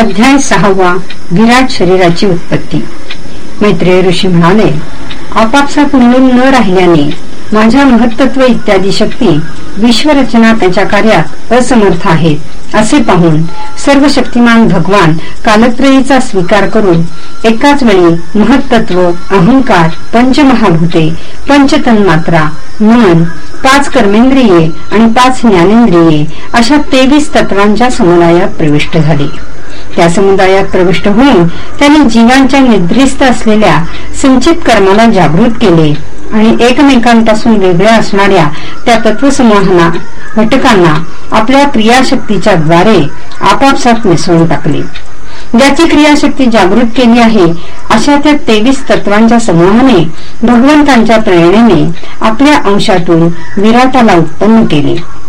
अध्याय सहावा विराट शरीराची उत्पत्ती. मैत्रेय ऋषी म्हणाले आपापसा मिळून न राहिल्याने माझ्या महत्त्व इत्यादी शक्ती विश्वरचना त्यांच्या कार्यात असमर्थ आहेत असे पाहून सर्व शक्तिमान भगवान कालत्रयीचा स्वीकार करून एकाच वेळी महत्त्व अहंकार पंचमहाभूते पंचतन्मात्रा मन पाच कर्मेंद्रिये आणि पाच ज्ञानेंद्रिये अशा तेवीस तत्वांच्या समुदायात प्रविष्ट झाले. या समुदायात प्रविष्ट होऊन त्यांनी जीवांच्या निद्रिस्त असलेल्या संचित कर्माला जागृत केले. आणि एकमेकांपासून वेगळ्या असणाऱ्या त्या तत्वसमूहांना घटकांना आपल्या क्रियाशक्तीच्या द्वारे आपापसात मिसळून टाकले. ज्याची क्रियाशक्ती जागृत केली आहे अशा त्या तेवीस तत्वांच्या समूहाने भगवंतांच्या प्रेरणेने आपल्या अंशातून विराटाला उत्पन्न केले.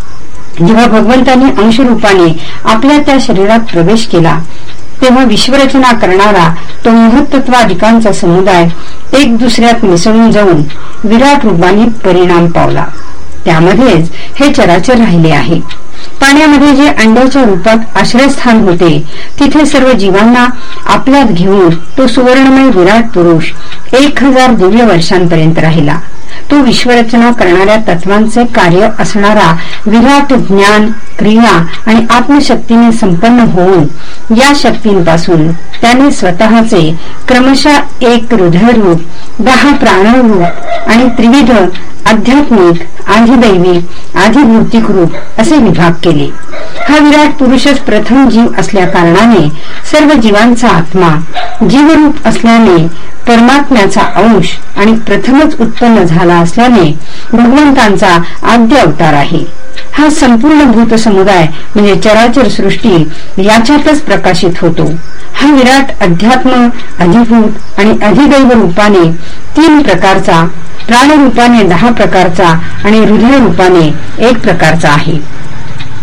जेव्हा भगवंताने अंशरूपाने आपल्या त्या शरीरात प्रवेश केला तेव्हा विश्वरचना करणारा तो महत्त्वाधिकांचा समुदाय एक दुसऱ्यात मिसळून जाऊन विराट रूपाने परिणाम पावला. त्यामध्येच हे चराचर राहिले आहे. पाण्यामध्ये जे अंड्याच्या रूपात आश्रयस्थान होते तिथे सर्व जीवांना आपल्यात घेऊन तो सुवर्णमय विराट पुरुष एक हजार दिव्य वर्षांपर्यंत राहिला. तो विश्वरचना करणाऱ्या तत्वांचे कार्य असणारा विराट ज्ञान क्रिया आणि आत्मशक्तीने संपन्न होऊन या शक्तींपासून त्याने स्वतःचे क्रमशः एक हृदयरूप दहा प्राणरूप आणि त्रिविध आध्यात्मिक आधिदैवी आधिभौतिक रूप असे विभाग केले. हा विराट पुरुषच प्रथम जीव असल्या कारणाने सर्व जीवांचा आत्मा जीवरूप असल्याने परमात्म्याचा अंश आणि प्रथमच उत्पन्न झाला असल्याने भगवंतांचा आद्य अवतार आहे. हा संपूर्ण भूत समुदाय म्हणजे चराचर सृष्टी याच्यातच प्रकाशित होतो. हा विराट अध्यात्म अधिभूत आणि अधिदैव रूपाने तीन प्रकारचा प्राणरूपाने दहा प्रकारचा आणि हृदय रूपाने एक प्रकारचा आहे.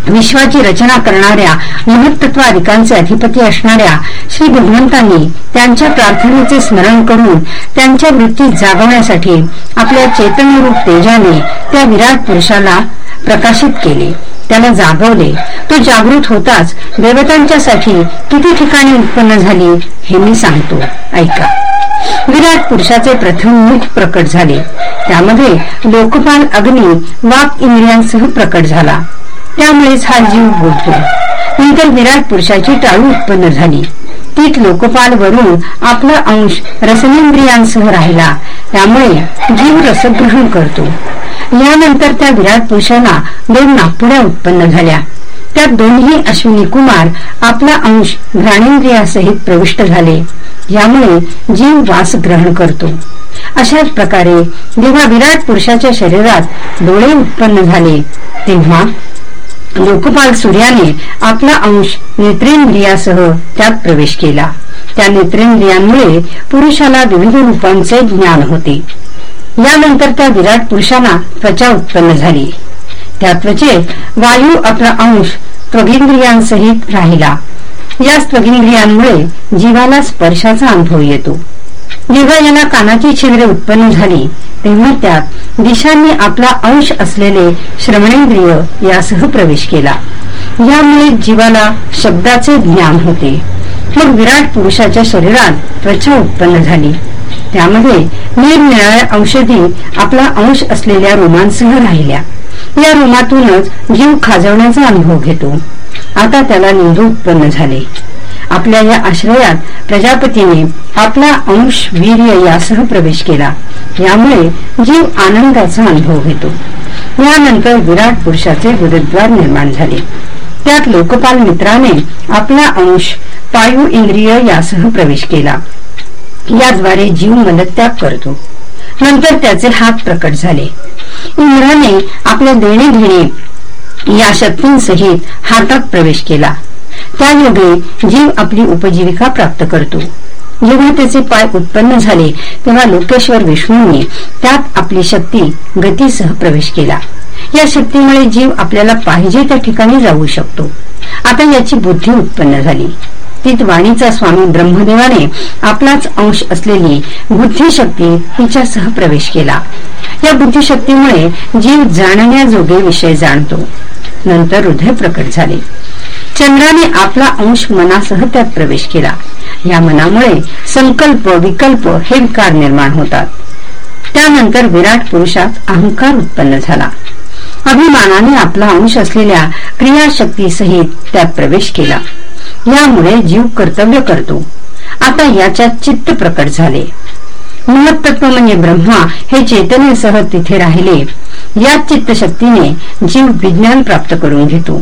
विश्वाची रचना करणाऱ्या महत्त्वाधिकांचे अधिपती असणाऱ्या श्री भगवंतांनी त्यांच्या प्रार्थनेचे स्मरण करून त्यांच्या वृत्ती जागवण्यासाठी आपल्या चैतन्यरूप तेजाने त्या विराट पुरुषाला प्रकाशित केले. त्याला जागवले. तो जागृत होताच देवतांच्यासाठी किती ठिकाणी उत्पन्न झाली हे मी सांगतो. ऐका. विराट पुरुषाचे प्रथम मुख प्रकट झाले. त्यामध्ये लोकपाल अग्नी वाक इंद्रियांसह प्रकट झाला. त्यामुळेच हा जीव बोलतो. नंतर विराट पुरुषाची टाळू उत्पन्न झाली. तीत लोकपाल वरून आपला अंश रसनेंद्रियांसह राहिला. त्यामुळे जीव रसग्रहण करतो. यानंतर त्या विराट पुरुषाला दोन नागपुड्या उत्पन्न झाल्या. त्या दोन्ही अश्विनी कुमार आपला अंश घ्राणेंद्रियासहित प्रविष्ट झाले. यामुळे जीव वास ग्रहण करतो. अशाच प्रकारे जेव्हा विराट पुरुषाच्या शरीरात डोळे उत्पन्न झाले तेव्हा लोकपाल सूर्याने आपला अंश नेत्रेंद्रियासह त्यात प्रवेश केला. त्या नेत्रेंद्रियांमुळे पुरुषाला विविध रूपांचे ज्ञान होते. यानंतर त्या विराट पुरुषांना त्वचा उत्पन्न झाली. त्या त्वचेत वायू आपला अंश त्वगिंद्रियांसहित राहिला. या स्वगिंद्रियांमुळे जीवाला स्पर्शाचा अनुभव येतो. जेव्हा याला कानाची छिद्रे उत्पन्न झाली तेव्हा त्यात दिशांनी आपला अंश असलेले श्रवणेंद्रिय यासह प्रवेश केला. यामुळे जीवाला शब्दाचे ज्ञान होते. मग विराट पुरुषाच्या शरीरात त्वचा उत्पन्न झाली. त्यामध्ये निरनिराळ्या औषधी आपला अंश असलेल्या रोमांसह राहिल्या. या रोमातूनच जीव खाजवण्याचा अनुभव घेतो. आता त्याला निंदू उत्पन्न झाले. आपल्या या आश्रयात प्रजापतीने आपला अंश वीर्य यासह प्रवेश केला. यामुळे जीव आनंदाचा अनुभव घेतो यानंतर विराट पुरुषाचे गुरुद्वार निर्माण झाले. त्यात लोकपाल मित्राने आपला अंश पायू इंद्रिय यासह प्रवेश केला. याद्वारे जीव मलत्याग करतो. नंतर त्याचे हात प्रकट झाले. इंद्राने आपल्या देणे घेणे या शक्तींसहित हातात प्रवेश केला. त्यायोगे जीव आपली उपजीविका प्राप्त करतो. जेव्हा त्याचे पाय उत्पन्न झाले तेव्हा लोकेश्वर विष्णूंनी त्यात आपली शक्ती गतीसह प्रवेश केला. या शक्तीमुळे जीव आपल्याला पाहिजे त्या ठिकाणी जाऊ शकतो. आता याची बुद्धी उत्पन्न झाली. तीत वाणीचा स्वामी ब्रह्मदेवाने आपलाच अंश असलेली बुद्धिशक्ती तिच्यासह प्रवेश केला. या बुद्धिशक्तीमुळे जीव जाणण्याजोगे विषय जाणतो. नंतर हृदय प्रकट झाले. चंद्राने आपला अंश मनासह त्यात प्रवेश केला. या मनामुळे संकल्प विकल्प हे विकार निर्माण होतात. त्यानंतर विराट पुरुषात अहंकार उत्पन्न झाला. अभिमानाने आपला अंश असलेल्या क्रियाशक्तीसहित त्यात प्रवेश केला. यामुळे जीव कर्तव्य करतो. आता याच्यात चित्त प्रकट झाले. महत्त्व म्हणजे ब्रह्मा हे चेतनेसह तिथे राहिले. या चित्तशक्तीने जीव विज्ञान प्राप्त करून घेतो.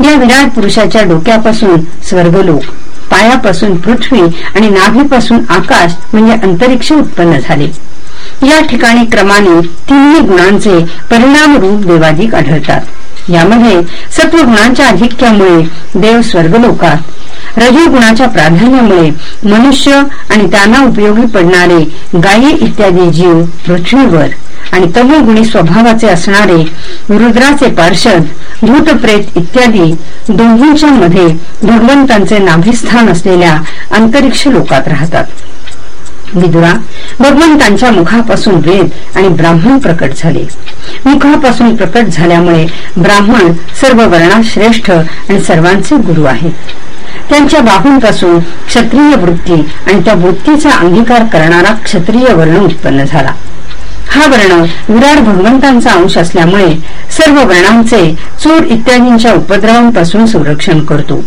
या विराट पुरुषाच्या डोक्यापासून स्वर्गलोक पायापासून पृथ्वी आणि नाभीपासून आकाश म्हणजे अंतरिक्ष उत्पन्न झाले. या ठिकाणी क्रमाने तिन्ही गुणांचे परिणाम रूप देवाधिक आढळतात. यामध्ये सत्वगुणांच्या अधिक्यामुळे देव स्वर्गलोकात रजोगुणाच्या प्राधान्यामुळे मनुष्य आणि त्यांना उपयोगी पडणारे गायी इत्यादी जीव पृथ्वीवर आणि तमोगुणी स्वभावाचे असणारे रुद्राचे पार्षद भूतप्रेत इत्यादी दोन्हीच्या मध्ये भगवंतांचे नाभिस्थान असलेल्या अंतरिक्ष लोकात राहतात. विदुरा भगवंतांच्या मुखापासून वेद आणि ब्राह्मण प्रकट झाले. मुखापासून प्रकट झाल्यामुळे ब्राह्मण सर्व वर्णात श्रेष्ठ आणि सर्वांचे गुरु आहेत. त्यांच्या बाहूंपासून क्षत्रिय वृत्ती आणि त्या वृत्तीचा अंगीकार करणारा क्षत्रिय वर्ण उत्पन्न झाला. हा वर्ण विराट भगवंतांचा अंश असल्यामुळे सर्व वर्णांचे चूर इत्यादींच्या उपद्रवांपासून संरक्षण करतो.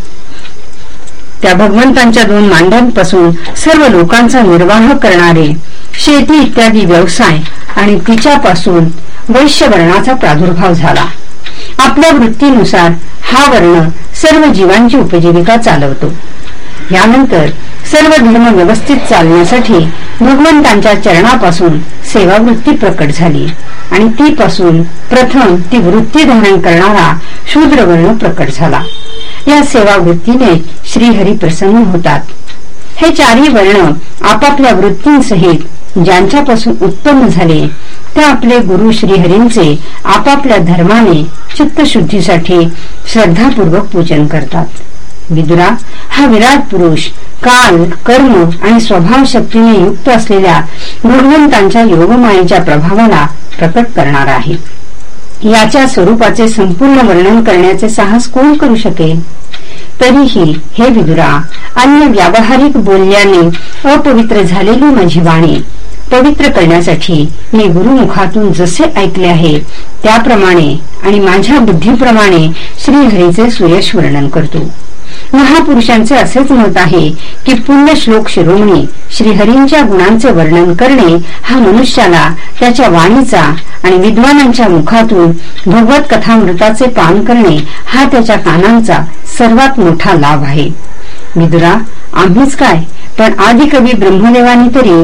त्या भगवंतांच्या दोन मांड्यांपासून सर्व लोकांचा निर्वाह करणारे शेती इत्यादी व्यवसाय आणि तिच्यापासून वैश्यवर्णाचा प्रादुर्भाव झाला. आपल्या वृत्तीनुसार हा वर्ण सर्व जीवांची उपजीविका चालवतो. यानंतर सर्व धर्म व्यवस्थित चालण्यासाठी भगवंतांच्या चरणापासून सेवावृत्ती प्रकट झाली आणि ती पासून प्रथम ती वृत्ती धारण करणारा शूद्रवर्ण प्रकट झाला. या सेवावृत्तीने श्रीहरी प्रसन्न होतात. हे चारही वर्ण आपापल्या वृत्तींसहित ज्यांच्यापासून उत्पन्न झाले त्या आपले गुरु श्रीहरींचे आपापल्या धर्माने चित्तशुद्धीसाठी श्रद्धापूर्वक पूजन करतात. विदुरा हा विराट पुरुष काल कर्म आणि स्वभाव शक्तीने युक्त असलेल्या भगवंतांच्या योगमायेच्या प्रभावाला प्रकट करणार आहे. याच्या स्वरूपाचे संपूर्ण वर्णन करण्याचे साहस कोण करू शकेल? तरीही हे विदुरा अन्य व्यावहारिक बोलल्याने अपवित्र झालेली माझी वाणी पवित्र करण्यासाठी मी गुरुमुखातून जसे ऐकले आहे त्याप्रमाणे आणि माझ्या बुद्धीप्रमाणे श्रीहरीचे सुयश वर्णन करतो. महापुरुषांचे असेच मत आहे की पुण्य श्लोक शिरोमणी श्रीहरींच्या गुणांचे वर्णन करणे हा मनुष्याला त्याच्या वाणीचा आणि विद्वानांच्या मुखातून भगवत कथामृताचे पान करणे हा त्याच्या कानांचा सर्वात मोठा लाभ आहे. विदुरा आम्हीच काय? पण आदिकवी ब्रह्मदेवानी तरी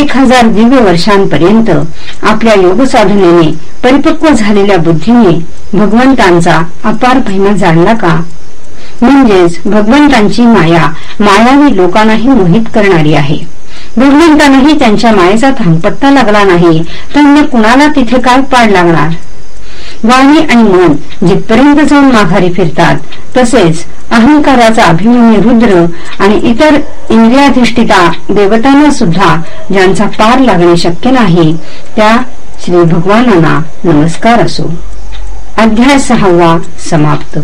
एक हजार दिव्य वर्षांपर्यंत आपल्या योगसाधनेने परिपक्व झालेल्या बुद्धीने भगवंतांचा अपार महिमा जाणला का? म्हणजेच भगवंतांची माया मायावी लोकांनाही मोहित करणारी आहे. भगवंतांनाही त्यांच्या मायेचा थांबपत्ता लागला नाही तर कुणाला तिथे काय पाड लागणार? वाणी आणि मन जिथपर्यंत जाऊन माघारी फिरतात तसेच अहंकाराचा अभिमन्य रुद्र आणि इतर इंद्रियाधिष्ठिता देवतांना सुद्धा ज्यांचा पार लागणे शक्य नाही त्या श्री भगवानांना नमस्कार असो. अध्याय सहावा समाप्त.